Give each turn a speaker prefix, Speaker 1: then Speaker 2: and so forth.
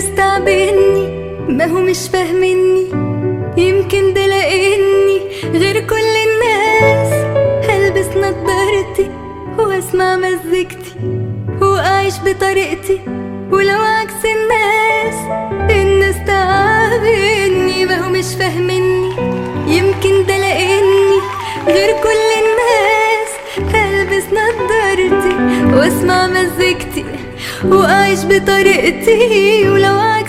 Speaker 1: مستعبدني ما هو مش فاهمني. يمكن ده لأني غير كل الناس. هلبس نضارتي وأسمع مزيكتي وأعيش بطريقتي. ولو عكس الناس الناس تعبني ما هو مش فاهمني. يمكن ده لأني غير كل الناس. هلبس نضارتي وأسمع مزيكتي. وأعيش بطريقتي ولو عايش